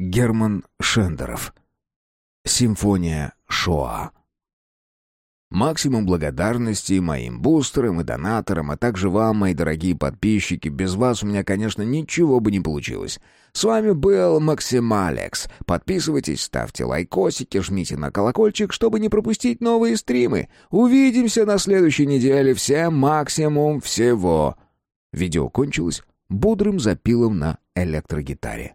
Герман Шендеров. Симфония Шоа. Максимум благодарности моим бустерам и донаторам, а также вам, мои дорогие подписчики. Без вас у меня, конечно, ничего бы не получилось. С вами был Максим Алекс. Подписывайтесь, ставьте лайкосики, жмите на колокольчик, чтобы не пропустить новые стримы. Увидимся на следующей неделе. Всем максимум всего. Видео кончилось бодрым запилом на электрогитаре.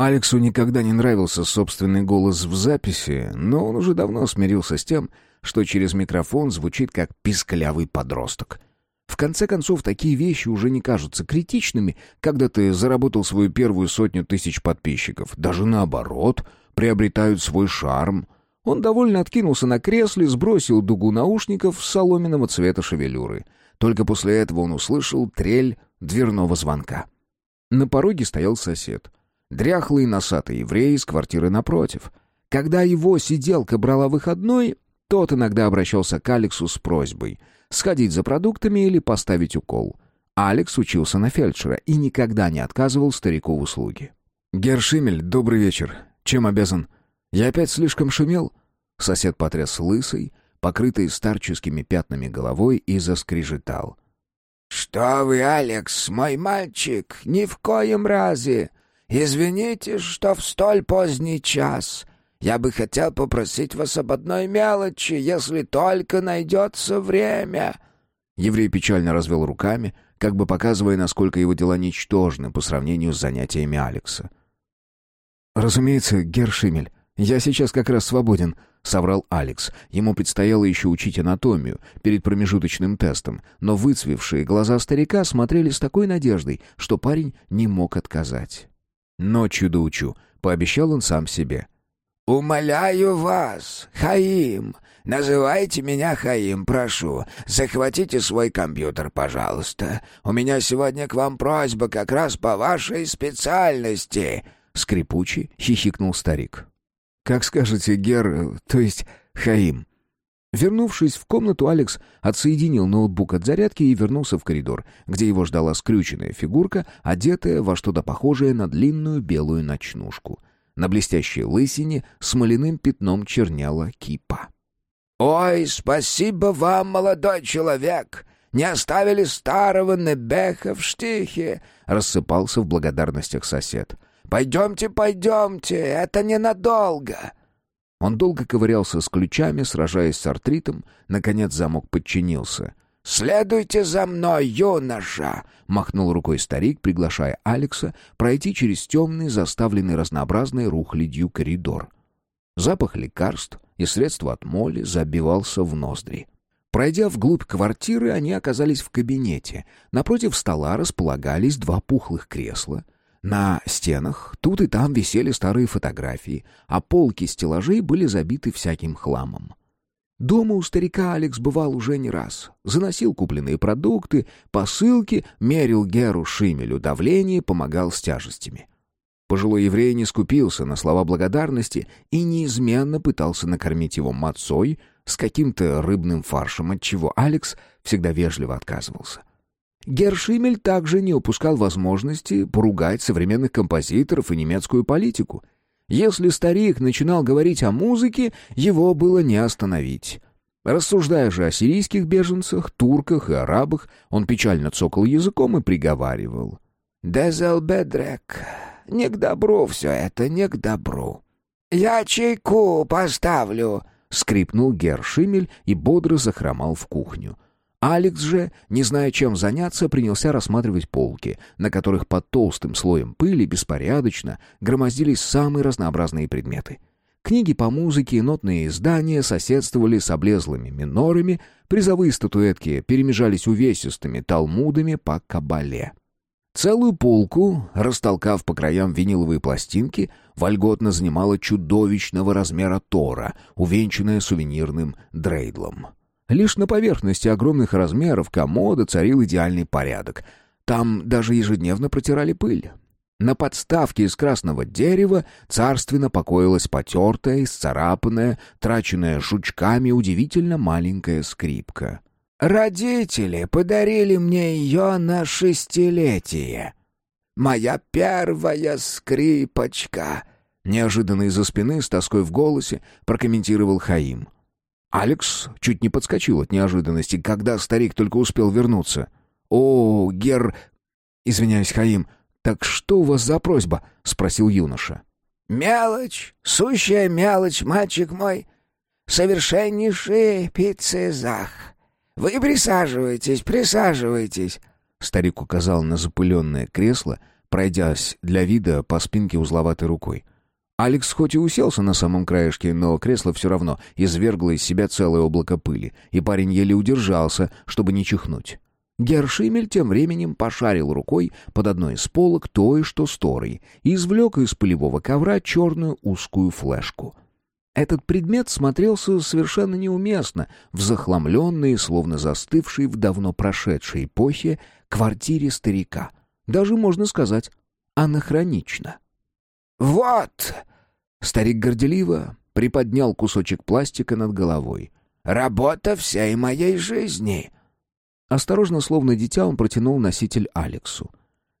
Алексу никогда не нравился собственный голос в записи, но он уже давно смирился с тем, что через микрофон звучит как писклявый подросток. В конце концов, такие вещи уже не кажутся критичными, когда ты заработал свою первую сотню тысяч подписчиков. Даже наоборот, приобретают свой шарм. Он довольно откинулся на кресле, сбросил дугу наушников соломенного цвета шевелюры. Только после этого он услышал трель дверного звонка. На пороге стоял сосед. Дряхлый носатый еврей из квартиры напротив. Когда его сиделка брала выходной, тот иногда обращался к Алексу с просьбой сходить за продуктами или поставить укол. Алекс учился на фельдшера и никогда не отказывал старику в услуге. «Гершимель, добрый вечер. Чем обязан? Я опять слишком шумел?» Сосед потряс лысой, покрытой старческими пятнами головой, и заскрежетал. «Что вы, Алекс, мой мальчик, ни в коем разе! Извините, что в столь поздний час. Я бы хотел попросить вас об одной мелочи, если только найдется время». Еврей печально развел руками, как бы показывая, насколько его дела ничтожны по сравнению с занятиями Алекса. «Разумеется, Гершимель, я сейчас как раз свободен», — соврал Алекс. Ему предстояло еще учить анатомию перед промежуточным тестом, но выцвевшие глаза старика смотрели с такой надеждой, что парень не мог отказать. «Ночью доучу», — пообещал он сам себе. «Умоляю вас, Хаим, называйте меня Хаим, прошу. Захватите свой компьютер, пожалуйста. У меня сегодня к вам просьба как раз по вашей специальности». Скрипучий хихикнул старик. «Как скажете, Гер, то есть Хаим». Вернувшись в комнату, Алекс отсоединил ноутбук от зарядки и вернулся в коридор, где его ждала скрюченная фигурка, одетая во что-то похожее на длинную белую ночнушку — на блестящей лысине смоляным пятном черняла кипа. «Ой, спасибо вам, молодой человек! Не оставили старого Небеха в штихе!» — рассыпался в благодарностях сосед. «Пойдемте, пойдемте, это ненадолго!» Он долго ковырялся с ключами, сражаясь с артритом. Наконец замок подчинился. «Следуйте за мной, юноша!» — махнул рукой старик, приглашая Алекса пройти через темный, заставленный разнообразной рухлядью коридор. Запах лекарств и средства от моли забивался в ноздри. Пройдя вглубь квартиры, они оказались в кабинете. Напротив стола располагались два пухлых кресла. На стенах тут и там висели старые фотографии, а полки стеллажей были забиты всяким хламом. Дома у старика Алекс бывал уже не раз. Заносил купленные продукты, посылки, мерил Геру Шимелю давление, помогал с тяжестями. Пожилой еврей не скупился на слова благодарности и неизменно пытался накормить его мацой с каким-то рыбным фаршем, от чего Алекс всегда вежливо отказывался. Гершимель также не упускал возможности поругать современных композиторов и немецкую политику — если старик начинал говорить о музыке, его было не остановить. Рассуждая же о сирийских беженцах, турках и арабах, он печально цокал языком и приговаривал. «Дезелбедрек, не к добру все это, не к добру. Я чайку поставлю», — скрипнул Гершимель и бодро захромал в кухню. Алекс же, не зная, чем заняться, принялся рассматривать полки, на которых под толстым слоем пыли беспорядочно громоздились самые разнообразные предметы. Книги по музыке и нотные издания соседствовали с облезлыми минорами, призовые статуэтки перемежались увесистыми талмудами по кабале. Целую полку, растолкав по краям виниловые пластинки, вольготно занимала чудовищного размера тора, увенчанная сувенирным дрейдлом. Лишь на поверхности огромных размеров комода царил идеальный порядок. Там даже ежедневно протирали пыль. На подставке из красного дерева царственно покоилась потертая, исцарапанная, траченная жучками удивительно маленькая скрипка. «Родители подарили мне ее на шестилетие. моя первая скрипочка!» Неожиданно из-за спины, с тоской в голосе, прокомментировал Хаим. Алекс чуть не подскочил от неожиданности, когда старик только успел вернуться. «О, Гер...» «Извиняюсь, Хаим, так что у вас за просьба?» — спросил юноша. «Мелочь, сущая мелочь, мальчик мой. Совершеннейший пиццезах. Вы присаживайтесь, присаживайтесь». Старик указал на запыленное кресло, пройдясь для вида по спинке узловатой рукой. Алекс хоть и уселся на самом краешке, но кресло все равно извергло из себя целое облако пыли, и парень еле удержался, чтобы не чихнуть. Гершимель тем временем пошарил рукой под одной из полок той, что сторой, и извлек из пылевого ковра черную узкую флешку. Этот предмет смотрелся совершенно неуместно в захламленной, словно застывшей в давно прошедшей эпохе, квартире старика. Даже, можно сказать, анахронично. «Вот!» Старик горделиво приподнял кусочек пластика над головой. «Работа всей моей жизни!» Осторожно, словно дитя, он протянул носитель Алексу.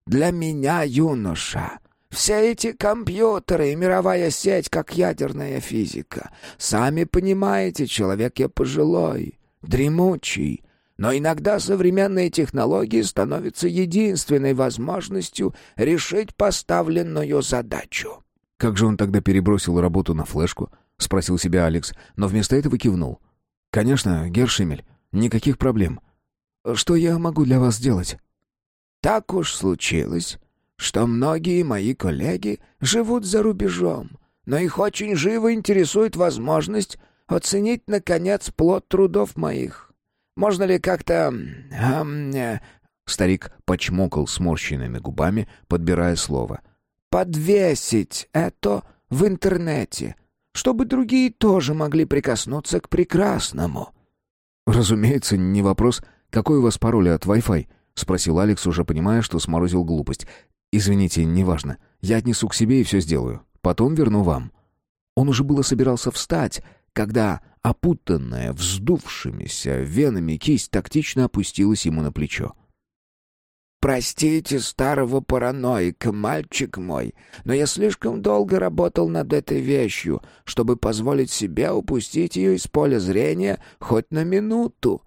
«Для меня, юноша, все эти компьютеры и мировая сеть, как ядерная физика. Сами понимаете, человек я пожилой, дремучий, но иногда современные технологии становятся единственной возможностью решить поставленную задачу. Как же он тогда перебросил работу на флешку? Спросил себя Алекс, но вместо этого кивнул. Конечно, Гершемель, никаких проблем. Что я могу для вас сделать? Так уж случилось, что многие мои коллеги живут за рубежом, но их очень живо интересует возможность оценить, наконец, плод трудов моих. Можно ли как-то... Эм, э, Старик почмокал сморщенными губами, подбирая слово подвесить это в интернете, чтобы другие тоже могли прикоснуться к прекрасному». «Разумеется, не вопрос. Какой у вас пароль от Wi-Fi?» — спросил Алекс, уже понимая, что сморозил глупость. «Извините, неважно. Я отнесу к себе и все сделаю. Потом верну вам». Он уже было собирался встать, когда опутанная вздувшимися венами кисть тактично опустилась ему на плечо. «Простите старого параноика, мальчик мой, но я слишком долго работал над этой вещью, чтобы позволить себе упустить ее из поля зрения хоть на минуту».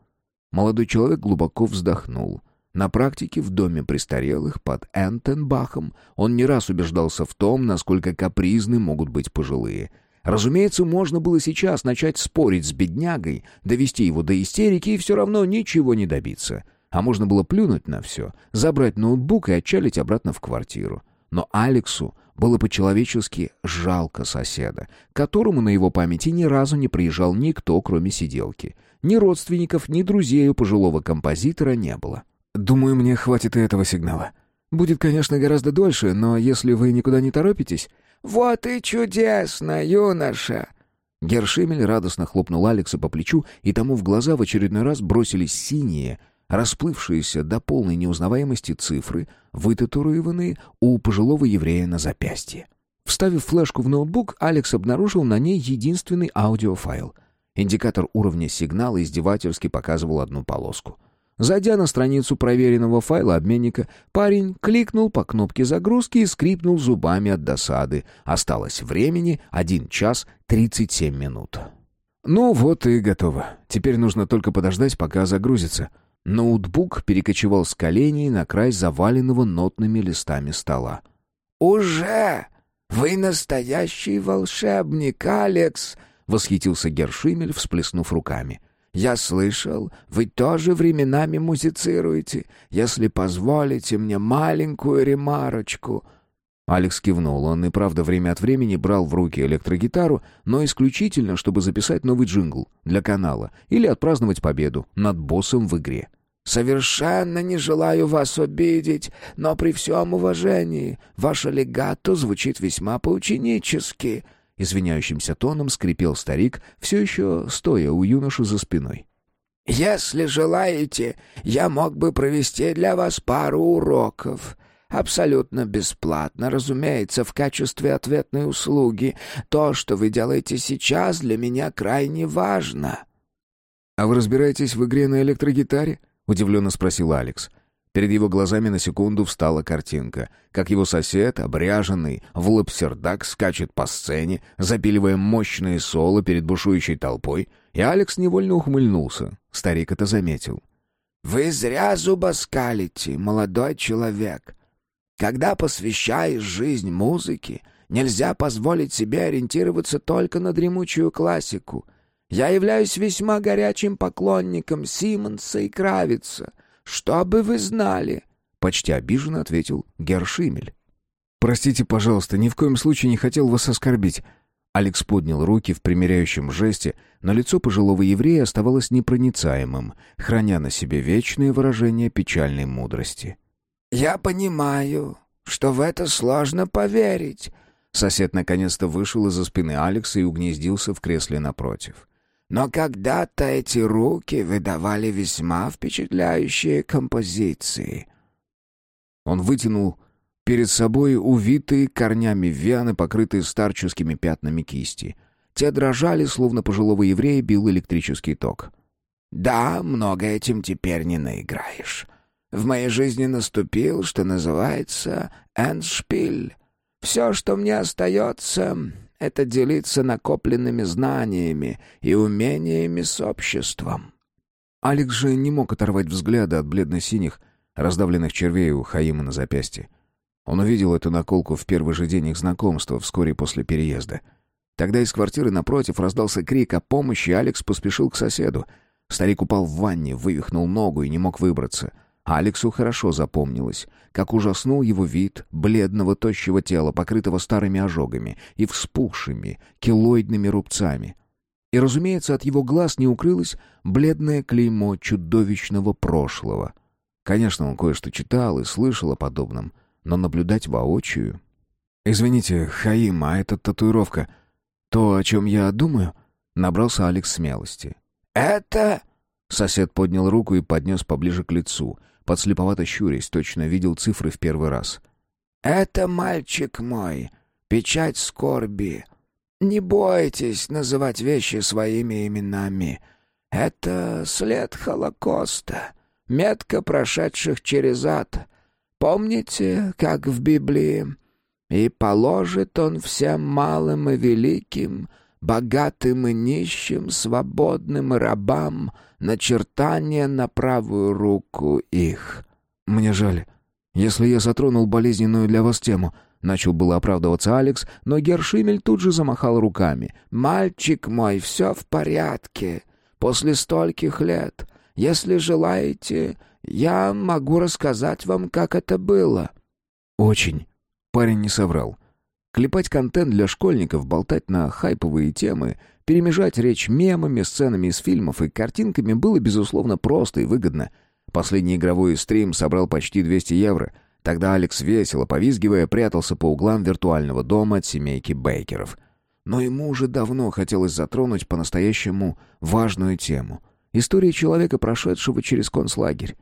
Молодой человек глубоко вздохнул. На практике в доме престарелых под Энтенбахом он не раз убеждался в том, насколько капризны могут быть пожилые. Разумеется, можно было сейчас начать спорить с беднягой, довести его до истерики и все равно ничего не добиться. А можно было плюнуть на все, забрать ноутбук и отчалить обратно в квартиру. Но Алексу было по-человечески жалко соседа, которому на его памяти ни разу не приезжал никто, кроме сиделки. Ни родственников, ни друзей у пожилого композитора не было. «Думаю, мне хватит и этого сигнала. Будет, конечно, гораздо дольше, но если вы никуда не торопитесь...» «Вот и чудесно, юноша!» Гершемель радостно хлопнул Алекса по плечу, и тому в глаза в очередной раз бросились синие, расплывшиеся до полной неузнаваемости цифры, вытатуированные у пожилого еврея на запястье. Вставив флешку в ноутбук, Алекс обнаружил на ней единственный аудиофайл. Индикатор уровня сигнала издевательски показывал одну полоску. Зайдя на страницу проверенного файла обменника, парень кликнул по кнопке загрузки и скрипнул зубами от досады. Осталось времени 1 час 37 минут. Ну вот и готово. Теперь нужно только подождать, пока загрузится. Ноутбук перекочевал с коленей на край заваленного нотными листами стола. «Уже! Вы настоящий волшебник, Алекс!» — восхитился Гершимель, всплеснув руками. «Я слышал, вы тоже временами музицируете. Если позволите мне маленькую ремарочку...» Алекс кивнул. Он и правда время от времени брал в руки электрогитару, но исключительно, чтобы записать новый джингл для канала или отпраздновать победу над боссом в игре. «Совершенно не желаю вас обидеть, но при всем уважении ваше легато звучит весьма поученически», — извиняющимся тоном скрипел старик, все еще стоя у юноши за спиной. «Если желаете, я мог бы провести для вас пару уроков. Абсолютно бесплатно, разумеется, в качестве ответной услуги. То, что вы делаете сейчас, для меня крайне важно». «А вы разбираетесь в игре на электрогитаре?» — удивленно спросил Алекс. Перед его глазами на секунду встала картинка, как его сосед, обряженный в лапсердак, скачет по сцене, запиливая мощные соло перед бушующей толпой, и Алекс невольно ухмыльнулся. Старик это заметил. «Вы зря зубоскалите, молодой человек. Когда посвящаешь жизнь музыке, нельзя позволить себе ориентироваться только на дремучую классику. Я являюсь весьма горячим поклонником Симмонса и Кравица» «Чтобы вы знали!» — почти обиженно ответил Гершимель. «Простите, пожалуйста, ни в коем случае не хотел вас оскорбить». Алекс поднял руки в примиряющем жесте, но лицо пожилого еврея оставалось непроницаемым, храня на себе вечное выражение печальной мудрости. «Я понимаю, что в это сложно поверить». Сосед наконец-то вышел из-за спины Алекса и угнездился в кресле напротив. Но когда-то эти руки выдавали весьма впечатляющие композиции. Он вытянул перед собой увитые корнями вены, покрытые старческими пятнами кисти. Те дрожали, словно пожилого еврея бил электрический ток. «Да, много этим теперь не наиграешь. В моей жизни наступил, что называется, эндшпиль. Все, что мне остается, это делиться накопленными знаниями и умениями с обществом. Алекс же не мог оторвать взгляда от бледно-синих, раздавленных червей у Хаима на запястье. Он увидел эту наколку в первый же день их знакомства, вскоре после переезда. Тогда из квартиры напротив раздался крик о помощи, и Алекс поспешил к соседу. Старик упал в ванне, вывихнул ногу и не мог выбраться. Алексу хорошо запомнилось, как ужаснул его вид бледного тощего тела, покрытого старыми ожогами и вспухшими килоидными рубцами. И, разумеется, от его глаз не укрылось бледное клеймо чудовищного прошлого. Конечно, он кое-что читал и слышал о подобном, но наблюдать воочию... «Извините, Хаим, а эта татуировка... То, о чем я думаю?» Набрался Алекс смелости. «Это...» Сосед поднял руку и поднес поближе к лицу — подслеповато щурясь, точно видел цифры в первый раз. «Это мальчик мой, печать скорби. Не бойтесь называть вещи своими именами. Это след Холокоста, метка прошедших через ад. Помните, как в Библии? И положит он всем малым и великим, богатым и нищим, свободным и рабам, начертание на правую руку их. «Мне жаль. Если я затронул болезненную для вас тему...» Начал было оправдываться Алекс, но Гершимель тут же замахал руками. «Мальчик мой, все в порядке. После стольких лет. Если желаете, я могу рассказать вам, как это было». «Очень». Парень не соврал. Клепать контент для школьников, болтать на хайповые темы, перемежать речь мемами, сценами из фильмов и картинками было, безусловно, просто и выгодно. Последний игровой стрим собрал почти 200 евро. Тогда Алекс весело, повизгивая, прятался по углам виртуального дома от семейки Бейкеров. Но ему уже давно хотелось затронуть по-настоящему важную тему. История человека, прошедшего через концлагерь.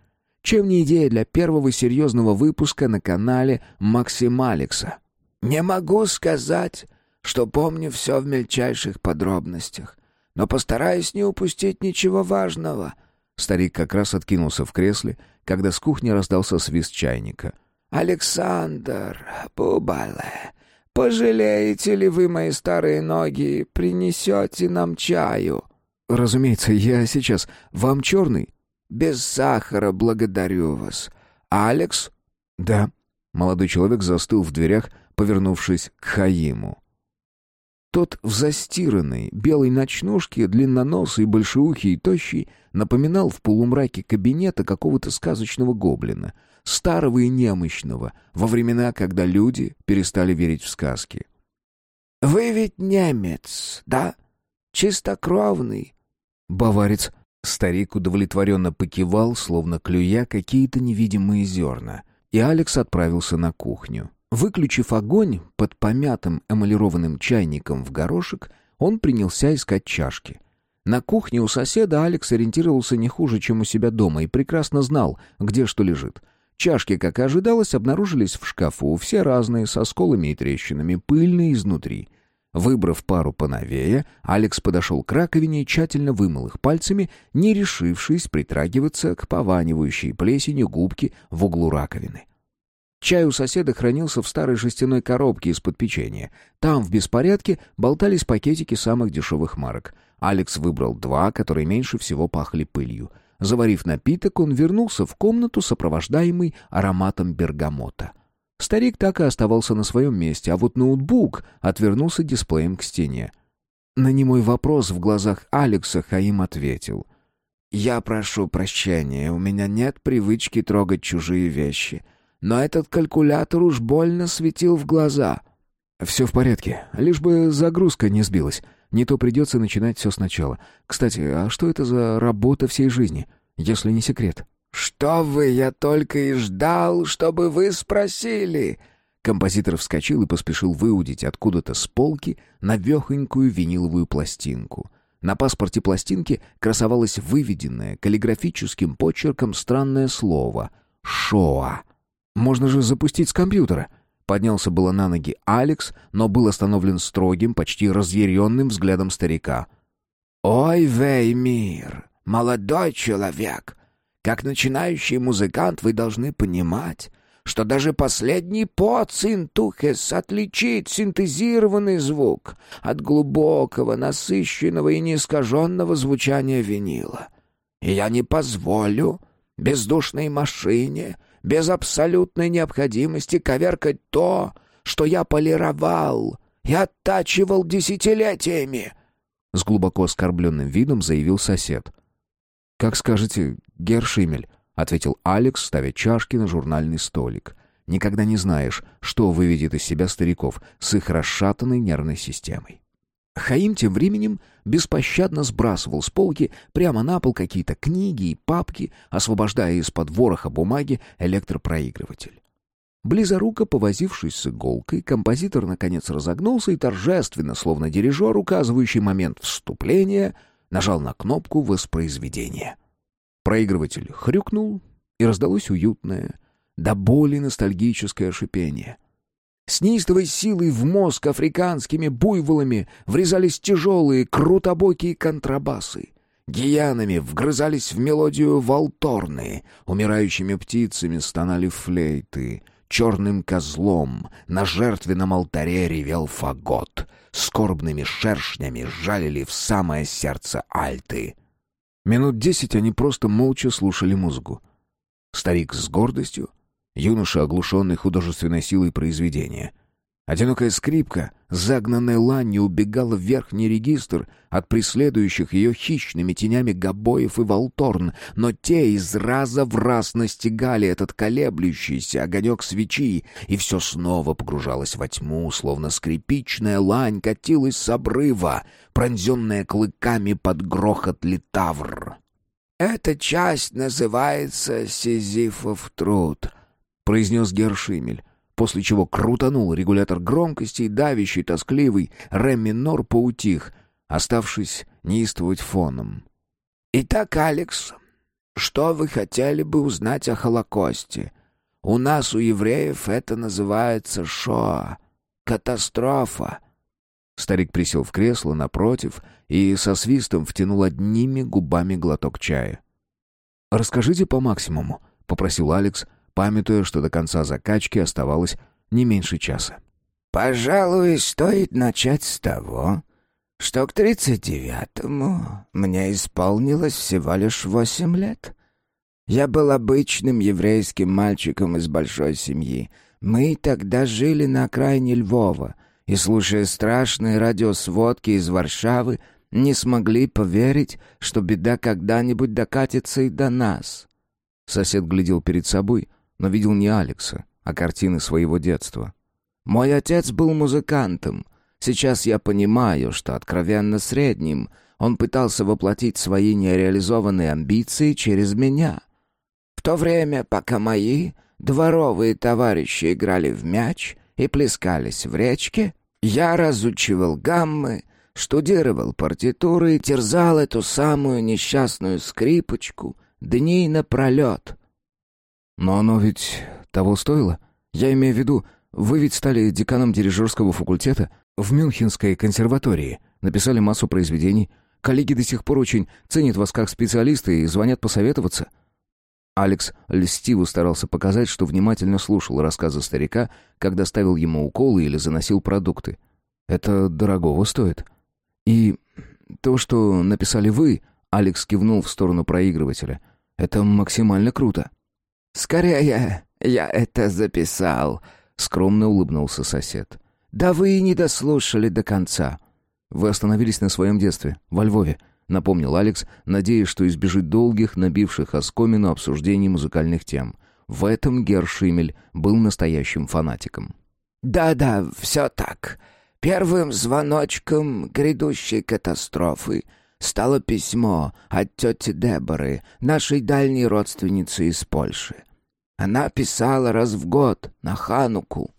Чем не идея для первого серьезного выпуска на канале Максим Алекса? Не могу сказать, что помню все в мельчайших подробностях, но постараюсь не упустить ничего важного». Старик как раз откинулся в кресле, когда с кухни раздался свист чайника. «Александр, Бубале, пожалеете ли вы мои старые ноги, принесете нам чаю?» «Разумеется, я сейчас. Вам черный?» «Без сахара, благодарю вас. Алекс?» «Да». Молодой человек застыл в дверях, повернувшись к Хаиму. Тот в застиранной белой ночнушке, длинноносый, большеухий и тощий, напоминал в полумраке кабинета какого-то сказочного гоблина, старого и немощного, во времена, когда люди перестали верить в сказки. «Вы ведь немец, да? Чистокровный?» «Баварец». Старик удовлетворенно покивал, словно клюя какие-то невидимые зерна, и Алекс отправился на кухню. Выключив огонь под помятым эмалированным чайником в горошек, он принялся искать чашки. На кухне у соседа Алекс ориентировался не хуже, чем у себя дома, и прекрасно знал, где что лежит. Чашки, как и ожидалось, обнаружились в шкафу, все разные, со сколами и трещинами, пыльные изнутри. Выбрав пару поновее, Алекс подошел к раковине и тщательно вымыл их пальцами, не решившись притрагиваться к пованивающей плесени губки в углу раковины. Чай у соседа хранился в старой жестяной коробке из-под печенья. Там, в беспорядке, болтались пакетики самых дешевых марок. Алекс выбрал два, которые меньше всего пахли пылью. Заварив напиток, он вернулся в комнату, сопровождаемый ароматом бергамота. Старик так и оставался на своем месте, а вот ноутбук отвернулся дисплеем к стене. На немой вопрос в глазах Алекса Хаим ответил. «Я прошу прощения, у меня нет привычки трогать чужие вещи но этот калькулятор уж больно светил в глаза. «Все в порядке, лишь бы загрузка не сбилась. Не то придется начинать все сначала. Кстати, а что это за работа всей жизни, если не секрет?» «Что вы, я только и ждал, чтобы вы спросили!» Композитор вскочил и поспешил выудить откуда-то с полки навехонькую виниловую пластинку. На паспорте пластинки красовалось выведенное каллиграфическим почерком странное слово «Шоа». Можно же запустить с компьютера. Поднялся было на ноги Алекс, но был остановлен строгим, почти разъяренным взглядом старика. «Ой, Веймир, молодой человек, как начинающий музыкант вы должны понимать, что даже последний поцинтухес отличит синтезированный звук от глубокого, насыщенного и неискаженного звучания винила. И я не позволю бездушной машине без абсолютной необходимости коверкать то, что я полировал и оттачивал десятилетиями!» С глубоко оскорбленным видом заявил сосед. «Как скажете, Гершимель», — ответил Алекс, ставя чашки на журнальный столик. «Никогда не знаешь, что выведет из себя стариков с их расшатанной нервной системой». Хаим тем временем беспощадно сбрасывал с полки прямо на пол какие-то книги и папки, освобождая из-под вороха бумаги электропроигрыватель. Близоруко повозившись с иголкой, композитор наконец разогнулся и торжественно, словно дирижер, указывающий момент вступления, нажал на кнопку воспроизведения. Проигрыватель хрюкнул, и раздалось уютное, до боли ностальгическое шипение — с неистовой силой в мозг африканскими буйволами врезались тяжелые, крутобокие контрабасы. Гиянами вгрызались в мелодию волторны, умирающими птицами стонали флейты, черным козлом на жертвенном алтаре ревел фагот, скорбными шершнями жалили в самое сердце альты. Минут десять они просто молча слушали музыку. Старик с гордостью, Юноша, оглушенный художественной силой произведения. Одинокая скрипка, загнанная ланью, убегала в верхний регистр от преследующих ее хищными тенями гобоев и волторн, но те из раза в раз настигали этот колеблющийся огонек свечи, и все снова погружалось во тьму, словно скрипичная лань катилась с обрыва, пронзенная клыками под грохот литавр. «Эта часть называется «Сизифов труд», — произнес Гершимель, после чего крутанул регулятор громкости и давящий, тоскливый ре минор поутих, оставшись неистовать фоном. «Итак, Алекс, что вы хотели бы узнать о Холокосте? У нас, у евреев, это называется Шоа. Катастрофа». Старик присел в кресло напротив и со свистом втянул одними губами глоток чая. «Расскажите по максимуму», — попросил Алекс, — памятуя, что до конца закачки оставалось не меньше часа. «Пожалуй, стоит начать с того, что к тридцать девятому мне исполнилось всего лишь восемь лет. Я был обычным еврейским мальчиком из большой семьи. Мы тогда жили на окраине Львова, и, слушая страшные радиосводки из Варшавы, не смогли поверить, что беда когда-нибудь докатится и до нас». Сосед глядел перед собой — но видел не Алекса, а картины своего детства. «Мой отец был музыкантом. Сейчас я понимаю, что откровенно средним он пытался воплотить свои нереализованные амбиции через меня. В то время, пока мои дворовые товарищи играли в мяч и плескались в речке, я разучивал гаммы, штудировал партитуры и терзал эту самую несчастную скрипочку дней напролет. Но оно ведь того стоило. Я имею в виду, вы ведь стали деканом дирижерского факультета. в Мюнхенской консерватории. Написали массу произведений. Коллеги до сих пор очень ценят вас как специалиста и звонят посоветоваться». Алекс льстиво старался показать, что внимательно слушал рассказы старика, когда ставил ему уколы или заносил продукты. «Это дорогого стоит». «И то, что написали вы...» — Алекс кивнул в сторону проигрывателя. «Это максимально круто». «Скорее, я это записал», — скромно улыбнулся сосед. «Да вы и не дослушали до конца». «Вы остановились на своем детстве, во Львове», — напомнил Алекс, надеясь, что избежит долгих, набивших оскомину обсуждений музыкальных тем. В этом Гершимель был настоящим фанатиком. «Да-да, все так. Первым звоночком грядущей катастрофы стало письмо от тети Деборы, нашей дальней родственницы из Польши. Она писала раз в год на Хануку.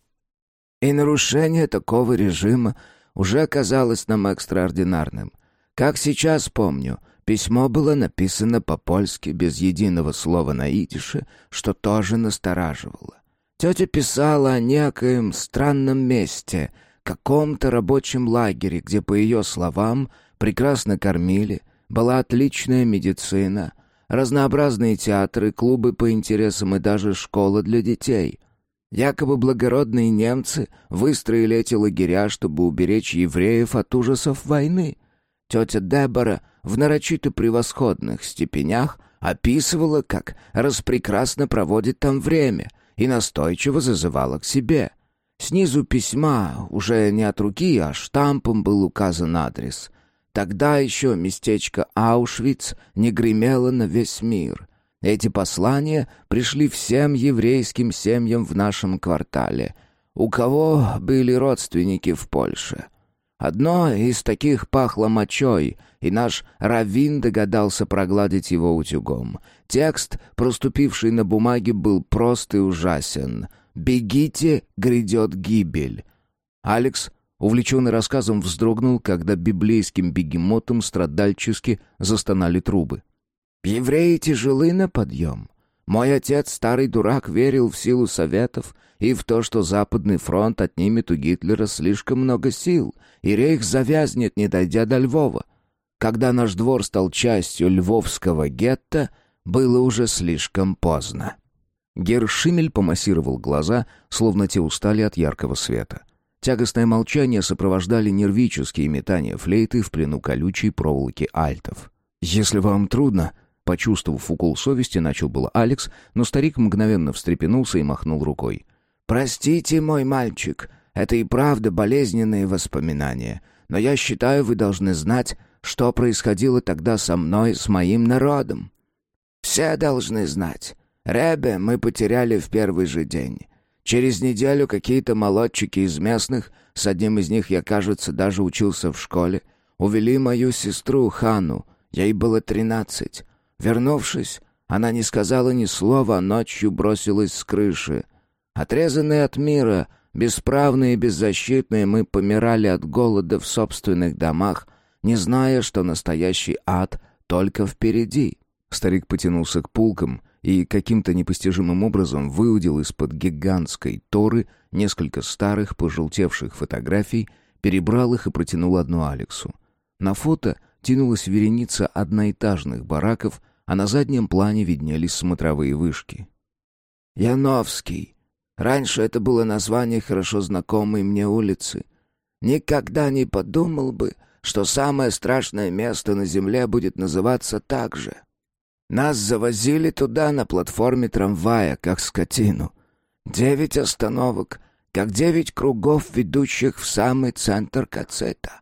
И нарушение такого режима уже оказалось нам экстраординарным. Как сейчас помню, письмо было написано по-польски без единого слова на идише, что тоже настораживало. Тетя писала о некоем странном месте, каком-то рабочем лагере, где, по ее словам, прекрасно кормили, была отличная медицина, разнообразные театры, клубы по интересам и даже школа для детей. Якобы благородные немцы выстроили эти лагеря, чтобы уберечь евреев от ужасов войны. Тетя Дебора в нарочито превосходных степенях описывала, как распрекрасно проводит там время, и настойчиво зазывала к себе. Снизу письма, уже не от руки, а штампом был указан адрес — Тогда еще местечко Аушвиц не гремело на весь мир. Эти послания пришли всем еврейским семьям в нашем квартале, у кого были родственники в Польше. Одно из таких пахло мочой, и наш раввин догадался прогладить его утюгом. Текст, проступивший на бумаге, был прост и ужасен. «Бегите, грядет гибель». Алекс Увлеченный рассказом вздрогнул, когда библейским бегемотом страдальчески застонали трубы. «Евреи тяжелы на подъем. Мой отец, старый дурак, верил в силу советов и в то, что Западный фронт отнимет у Гитлера слишком много сил, и рейх завязнет, не дойдя до Львова. Когда наш двор стал частью львовского гетто, было уже слишком поздно». Гершимель помассировал глаза, словно те устали от яркого света. Тягостное молчание сопровождали нервические метания флейты в плену колючей проволоки альтов. «Если вам трудно...» Почувствовав укол совести, начал было Алекс, но старик мгновенно встрепенулся и махнул рукой. «Простите, мой мальчик, это и правда болезненные воспоминания, но я считаю, вы должны знать, что происходило тогда со мной, с моим народом. Все должны знать. Ребе мы потеряли в первый же день. Через неделю какие-то молодчики из местных, с одним из них я, кажется, даже учился в школе, увели мою сестру Хану, ей было тринадцать. Вернувшись, она не сказала ни слова, ночью бросилась с крыши. Отрезанные от мира, бесправные и беззащитные, мы помирали от голода в собственных домах, не зная, что настоящий ад только впереди. Старик потянулся к пулкам — и каким-то непостижимым образом выудил из-под гигантской торы несколько старых пожелтевших фотографий, перебрал их и протянул одну Алексу. На фото тянулась вереница одноэтажных бараков, а на заднем плане виднелись смотровые вышки. «Яновский. Раньше это было название хорошо знакомой мне улицы. Никогда не подумал бы, что самое страшное место на земле будет называться так же». Нас завозили туда на платформе трамвая, как скотину. Девять остановок, как девять кругов, ведущих в самый центр Кацета.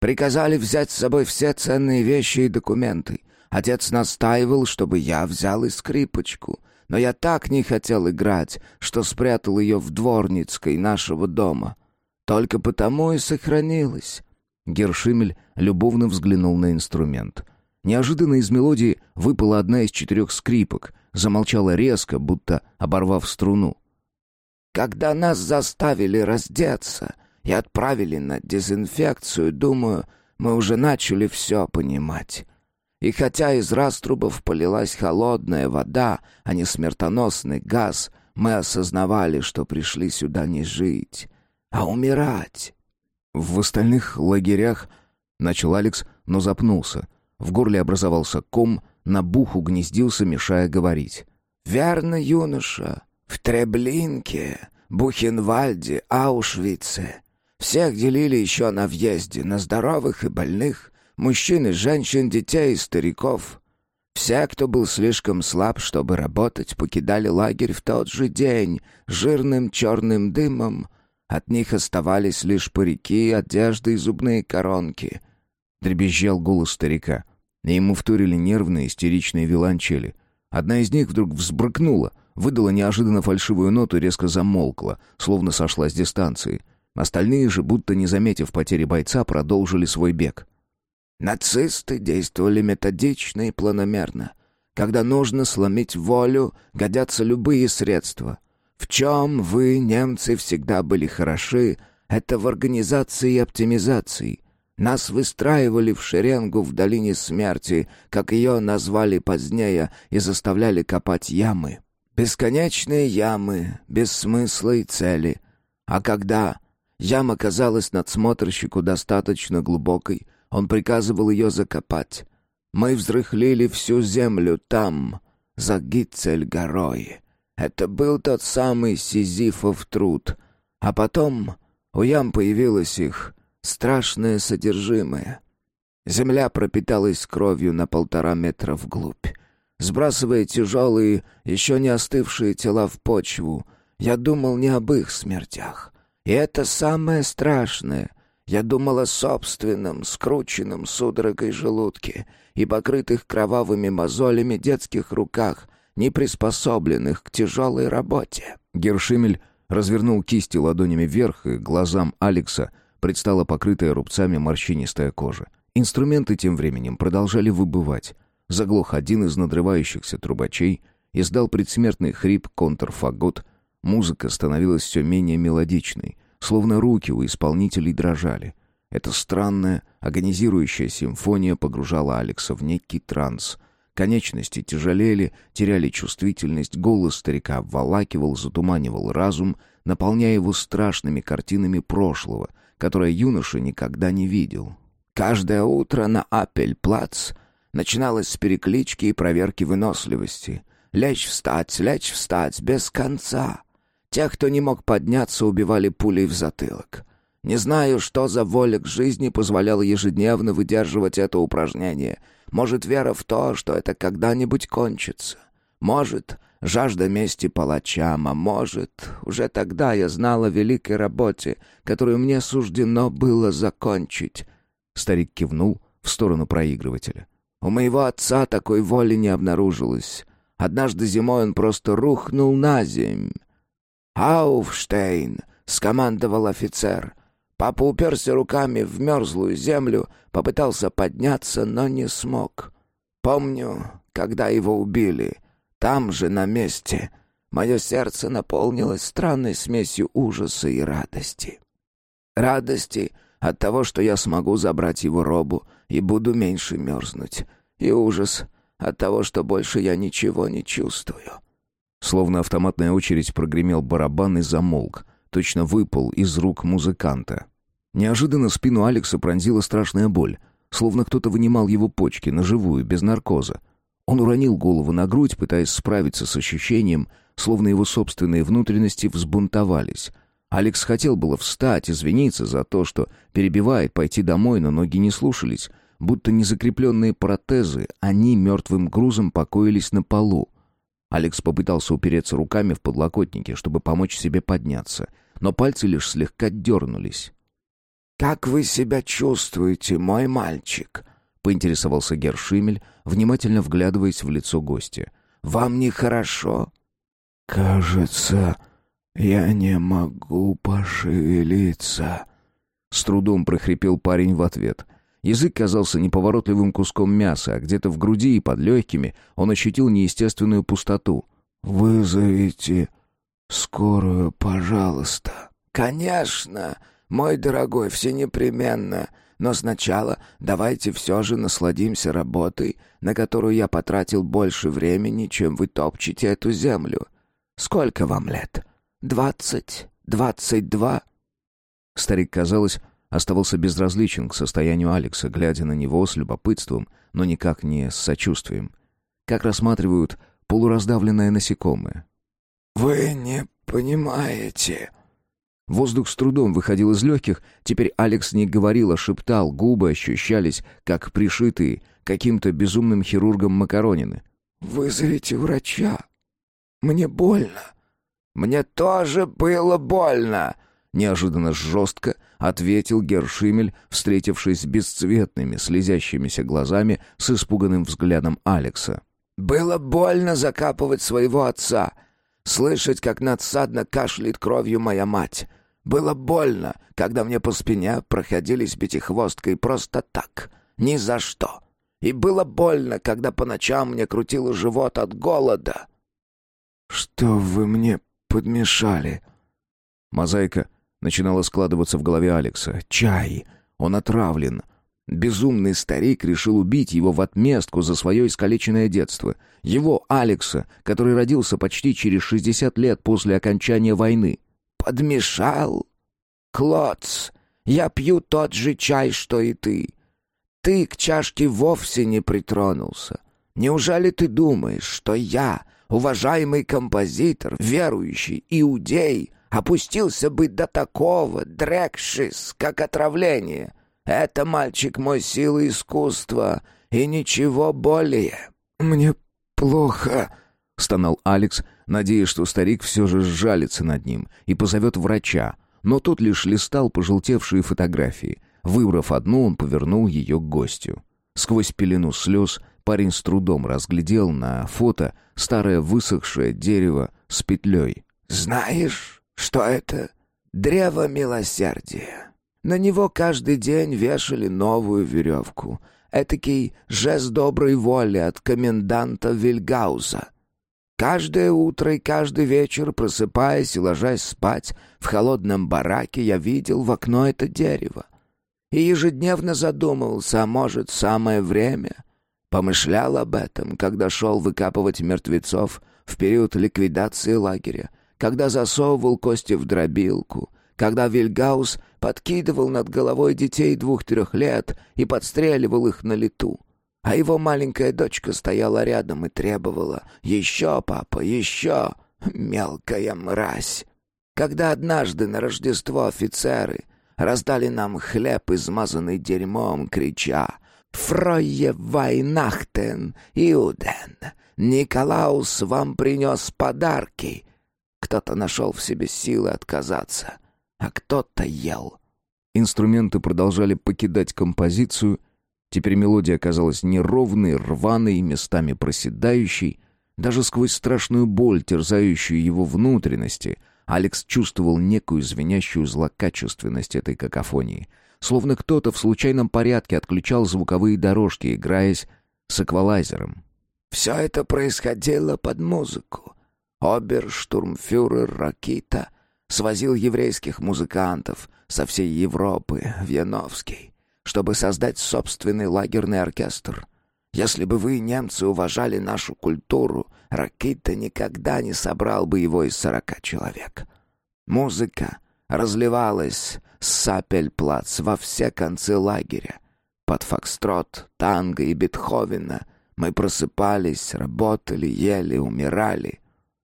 Приказали взять с собой все ценные вещи и документы. Отец настаивал, чтобы я взял и скрипочку, но я так не хотел играть, что спрятал ее в дворницкой нашего дома. Только потому и сохранилась. Гершимель любовно взглянул на инструмент — Неожиданно из мелодии выпала одна из четырех скрипок, замолчала резко, будто оборвав струну. «Когда нас заставили раздеться и отправили на дезинфекцию, думаю, мы уже начали все понимать. И хотя из раструбов полилась холодная вода, а не смертоносный газ, мы осознавали, что пришли сюда не жить, а умирать. В остальных лагерях начал Алекс, но запнулся. В горле образовался ком, на буху гнездился, мешая говорить. «Верно, юноша. В Треблинке, Бухенвальде, Аушвице. Всех делили еще на въезде, на здоровых и больных, мужчин и женщин, детей и стариков. Все, кто был слишком слаб, чтобы работать, покидали лагерь в тот же день, жирным черным дымом. От них оставались лишь парики, одежда и зубные коронки. Дребезжал голос старика, и ему вторили нервные истеричные виолончели. Одна из них вдруг взбрыкнула, выдала неожиданно фальшивую ноту резко замолкла, словно сошла с дистанции. Остальные же, будто не заметив потери бойца, продолжили свой бег. Нацисты действовали методично и планомерно. Когда нужно сломить волю, годятся любые средства. В чем вы, немцы, всегда были хороши, это в организации и оптимизации. Нас выстраивали в шеренгу в долине смерти, как ее назвали позднее, и заставляли копать ямы. Бесконечные ямы, без смысла и цели. А когда яма казалась надсмотрщику достаточно глубокой, он приказывал ее закопать. Мы взрыхлили всю землю там, за Гитцель-горой. Это был тот самый Сизифов труд. А потом у ям появилось их страшное содержимое. Земля пропиталась кровью на полтора метра вглубь. Сбрасывая тяжелые, еще не остывшие тела в почву, я думал не об их смертях. И это самое страшное. Я думал о собственном, скрученном судорогой желудке и покрытых кровавыми мозолями детских руках, не приспособленных к тяжелой работе. Гершимель развернул кисти ладонями вверх, и глазам Алекса предстала покрытая рубцами морщинистая кожа. Инструменты тем временем продолжали выбывать. Заглох один из надрывающихся трубачей, издал предсмертный хрип контрфагот. Музыка становилась все менее мелодичной, словно руки у исполнителей дрожали. Эта странная, агонизирующая симфония погружала Алекса в некий транс. Конечности тяжелели, теряли чувствительность, голос старика обволакивал, затуманивал разум, наполняя его страшными картинами прошлого, которое юноша никогда не видел. Каждое утро на Апель-плац начиналось с переклички и проверки выносливости. Лечь встать, лечь встать, без конца. Тех, кто не мог подняться, убивали пулей в затылок. Не знаю, что за воля к жизни позволяла ежедневно выдерживать это упражнение. Может, вера в то, что это когда-нибудь кончится. Может, жажда мести палачам, а может, уже тогда я знала о великой работе, которую мне суждено было закончить. Старик кивнул в сторону проигрывателя. У моего отца такой воли не обнаружилось. Однажды зимой он просто рухнул на земь. «Ауфштейн!» — скомандовал офицер. Папа уперся руками в мерзлую землю, попытался подняться, но не смог. Помню, когда его убили, там же, на месте, мое сердце наполнилось странной смесью ужаса и радости. Радости от того, что я смогу забрать его робу и буду меньше мерзнуть. И ужас от того, что больше я ничего не чувствую. Словно автоматная очередь прогремел барабан и замолк, точно выпал из рук музыканта. Неожиданно спину Алекса пронзила страшная боль, словно кто-то вынимал его почки на живую, без наркоза. Он уронил голову на грудь, пытаясь справиться с ощущением, словно его собственные внутренности взбунтовались, Алекс хотел было встать, извиниться за то, что перебивает, пойти домой, но ноги не слушались. Будто незакрепленные протезы, они мертвым грузом покоились на полу. Алекс попытался упереться руками в подлокотники, чтобы помочь себе подняться, но пальцы лишь слегка дернулись. «Как вы себя чувствуете, мой мальчик?» — поинтересовался Гершимель, внимательно вглядываясь в лицо гостя. «Вам нехорошо?» «Кажется...» «Я не могу пошевелиться», — с трудом прохрипел парень в ответ. Язык казался неповоротливым куском мяса, а где-то в груди и под легкими он ощутил неестественную пустоту. «Вызовите скорую, пожалуйста». «Конечно, мой дорогой, все непременно. Но сначала давайте все же насладимся работой, на которую я потратил больше времени, чем вы топчете эту землю. Сколько вам лет?» «Двадцать, двадцать два». Старик, казалось, оставался безразличен к состоянию Алекса, глядя на него с любопытством, но никак не с сочувствием. Как рассматривают полураздавленное насекомое. «Вы не понимаете...» Воздух с трудом выходил из легких, теперь Алекс не говорил, а шептал, губы ощущались, как пришитые каким-то безумным хирургом макаронины. «Вызовите врача. Мне больно». «Мне тоже было больно», — неожиданно жестко ответил Гершимель, встретившись с бесцветными, слезящимися глазами с испуганным взглядом Алекса. «Было больно закапывать своего отца, слышать, как надсадно кашляет кровью моя мать. Было больно, когда мне по спине проходились пятихвосткой просто так, ни за что. И было больно, когда по ночам мне крутило живот от голода». «Что вы мне подмешали?» Мозаика начинала складываться в голове Алекса. «Чай! Он отравлен!» Безумный старик решил убить его в отместку за свое искалеченное детство. Его, Алекса, который родился почти через 60 лет после окончания войны. «Подмешал? Клоц, я пью тот же чай, что и ты. Ты к чашке вовсе не притронулся. Неужели ты думаешь, что я, уважаемый композитор, верующий иудей, опустился бы до такого, дрекшис, как отравление?» Это мальчик мой силы искусства и ничего более. Мне плохо, стонал Алекс, надеясь, что старик все же сжалится над ним и позовет врача. Но тот лишь листал пожелтевшие фотографии. Выбрав одну, он повернул ее к гостю. Сквозь пелену слез парень с трудом разглядел на фото старое высохшее дерево с петлей. «Знаешь, что это? Древо милосердия. На него каждый день вешали новую веревку. Этакий жест доброй воли от коменданта Вильгауза. Каждое утро и каждый вечер, просыпаясь и ложась спать, в холодном бараке я видел в окно это дерево. И ежедневно задумывался, а может, самое время. Помышлял об этом, когда шел выкапывать мертвецов в период ликвидации лагеря, когда засовывал кости в дробилку — когда Вильгаус подкидывал над головой детей двух-трех лет и подстреливал их на лету. А его маленькая дочка стояла рядом и требовала «Еще, папа, еще!» Мелкая мразь. Когда однажды на Рождество офицеры раздали нам хлеб, измазанный дерьмом, крича «Фройе Вайнахтен, Иуден! Николаус вам принес подарки!» Кто-то нашел в себе силы отказаться а кто-то ел. Инструменты продолжали покидать композицию. Теперь мелодия оказалась неровной, рваной, местами проседающей. Даже сквозь страшную боль, терзающую его внутренности, Алекс чувствовал некую звенящую злокачественность этой какофонии. Словно кто-то в случайном порядке отключал звуковые дорожки, играясь с эквалайзером. «Все это происходило под музыку. Оберштурмфюрер Ракита — свозил еврейских музыкантов со всей Европы в Яновский, чтобы создать собственный лагерный оркестр. Если бы вы, немцы, уважали нашу культуру, Ракита никогда не собрал бы его из сорока человек. Музыка разливалась с Сапельплац во все концы лагеря. Под фокстрот, танго и Бетховена мы просыпались, работали, ели, умирали.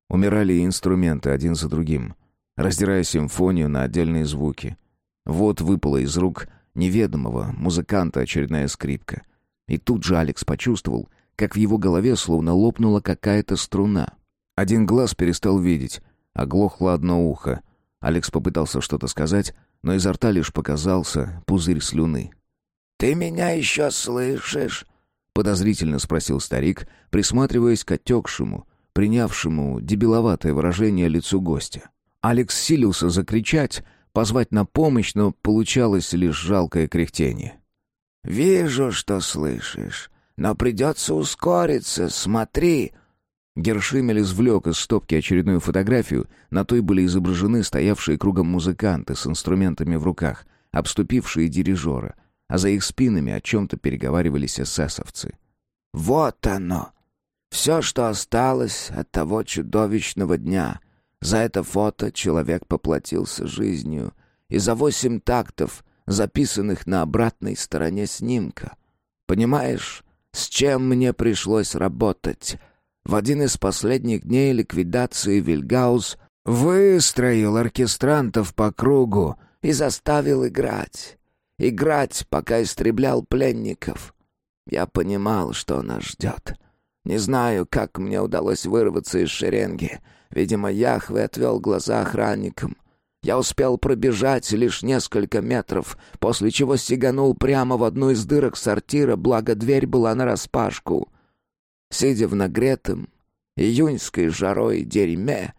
Умирали инструменты один за другим — раздирая симфонию на отдельные звуки. Вот выпала из рук неведомого музыканта очередная скрипка. И тут же Алекс почувствовал, как в его голове словно лопнула какая-то струна. Один глаз перестал видеть, оглохло одно ухо. Алекс попытался что-то сказать, но изо рта лишь показался пузырь слюны. «Ты меня еще слышишь?» — подозрительно спросил старик, присматриваясь к отекшему, принявшему дебиловатое выражение лицу гостя. Алекс силился закричать, позвать на помощь, но получалось лишь жалкое кряхтение. «Вижу, что слышишь, но придется ускориться, смотри!» Гершимель извлек из стопки очередную фотографию, на той были изображены стоявшие кругом музыканты с инструментами в руках, обступившие дирижера, а за их спинами о чем-то переговаривались эсэсовцы. «Вот оно! Все, что осталось от того чудовищного дня, за это фото человек поплатился жизнью, и за восемь тактов записанных на обратной стороне снимка. Понимаешь, с чем мне пришлось работать? В один из последних дней ликвидации Вильгаус выстроил оркестрантов по кругу и заставил играть. Играть, пока истреблял пленников. Я понимал, что нас ждет. Не знаю, как мне удалось вырваться из шеренги. Видимо, Яхве отвел глаза охранникам. Я успел пробежать лишь несколько метров, после чего сиганул прямо в одну из дырок сортира, благо дверь была нараспашку. Сидя в нагретом, июньской жарой дерьме,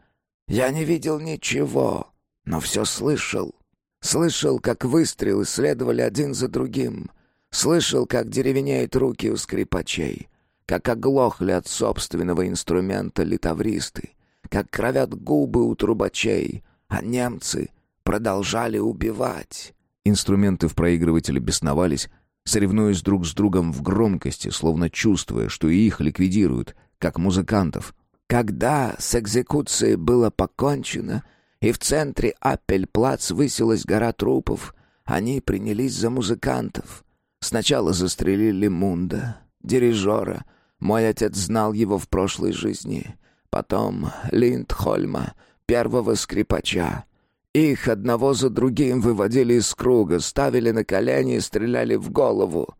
я не видел ничего, но все слышал. Слышал, как выстрелы следовали один за другим. Слышал, как деревенеют руки у скрипачей, как оглохли от собственного инструмента литавристы, как кровят губы у трубачей, а немцы продолжали убивать. Инструменты в проигрывателе бесновались, соревнуясь друг с другом в громкости, словно чувствуя, что и их ликвидируют, как музыкантов. Когда с экзекуцией было покончено, и в центре Аппельплац высилась гора трупов, они принялись за музыкантов. Сначала застрелили Мунда, дирижера. Мой отец знал его в прошлой жизни. Потом Линдхольма, первого скрипача. Их одного за другим выводили из круга, ставили на колени и стреляли в голову.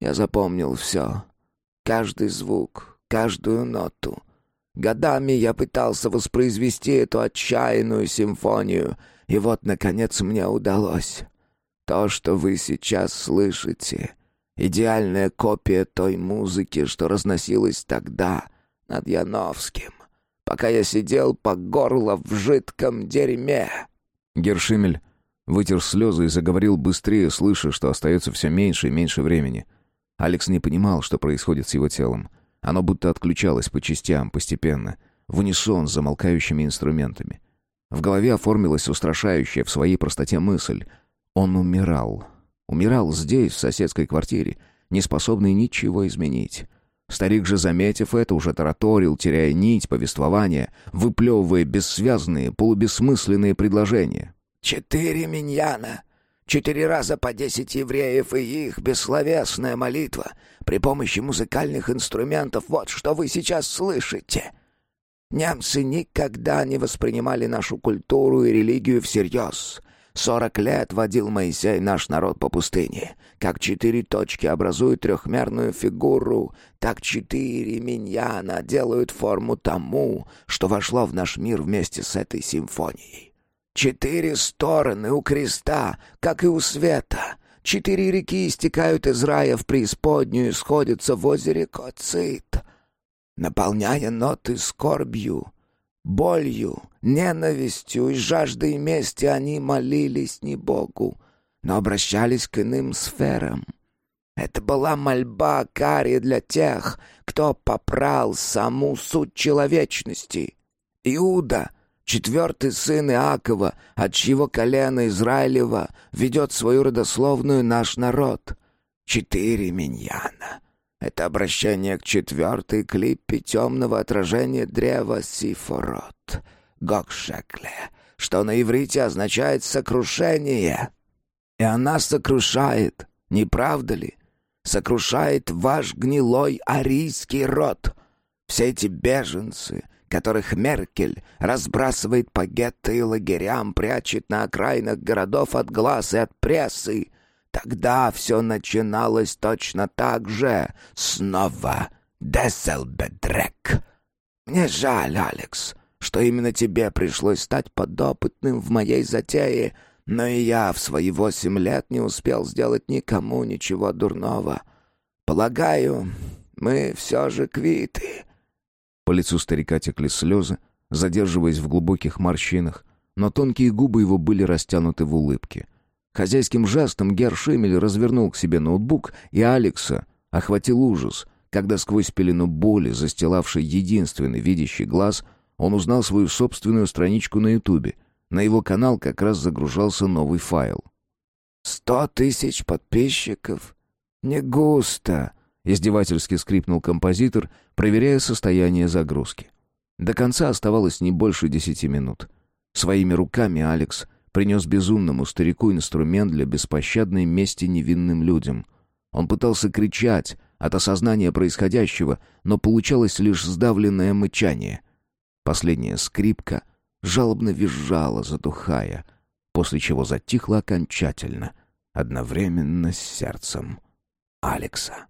Я запомнил все. Каждый звук, каждую ноту. Годами я пытался воспроизвести эту отчаянную симфонию, и вот, наконец, мне удалось. То, что вы сейчас слышите, идеальная копия той музыки, что разносилась тогда над Яновским пока я сидел по горло в жидком дерьме». Гершимель вытер слезы и заговорил быстрее, слыша, что остается все меньше и меньше времени. Алекс не понимал, что происходит с его телом. Оно будто отключалось по частям, постепенно, в унисон с замолкающими инструментами. В голове оформилась устрашающая в своей простоте мысль. Он умирал. Умирал здесь, в соседской квартире, не способный ничего изменить. Старик же, заметив это, уже тараторил, теряя нить повествования, выплевывая бессвязные, полубессмысленные предложения. «Четыре миньяна, четыре раза по десять евреев и их бессловесная молитва при помощи музыкальных инструментов — вот что вы сейчас слышите!» Немцы никогда не воспринимали нашу культуру и религию всерьез. Сорок лет водил Моисей наш народ по пустыне. Как четыре точки образуют трехмерную фигуру, так четыре миньяна делают форму тому, что вошло в наш мир вместе с этой симфонией. Четыре стороны у креста, как и у света. Четыре реки истекают из рая в преисподнюю и сходятся в озере Коцит, наполняя ноты скорбью, болью, ненавистью и жаждой мести они молились не Богу, но обращались к иным сферам. Это была мольба кари для тех, кто попрал саму суть человечности. Иуда, четвертый сын Иакова, от чьего колена Израилева ведет свою родословную наш народ. Четыре миньяна. Это обращение к четвертой клипе темного отражения древа Сифорот, Гокшекле, что на иврите означает «сокрушение». И она сокрушает, не правда ли? Сокрушает ваш гнилой арийский род. Все эти беженцы, которых Меркель разбрасывает по гетто и лагерям, прячет на окраинах городов от глаз и от прессы. Тогда все начиналось точно так же. Снова Десселбедрек. Мне жаль, Алекс, что именно тебе пришлось стать подопытным в моей затее — но и я в свои восемь лет не успел сделать никому ничего дурного. Полагаю, мы все же квиты». По лицу старика текли слезы, задерживаясь в глубоких морщинах, но тонкие губы его были растянуты в улыбке. Хозяйским жестом Гер Шемель развернул к себе ноутбук, и Алекса охватил ужас, когда сквозь пелену боли, застилавший единственный видящий глаз, он узнал свою собственную страничку на Ютубе — на его канал как раз загружался новый файл. «Сто тысяч подписчиков? Не густо!» — издевательски скрипнул композитор, проверяя состояние загрузки. До конца оставалось не больше десяти минут. Своими руками Алекс принес безумному старику инструмент для беспощадной мести невинным людям. Он пытался кричать от осознания происходящего, но получалось лишь сдавленное мычание. Последняя скрипка жалобно визжала, затухая, после чего затихла окончательно, одновременно с сердцем Алекса.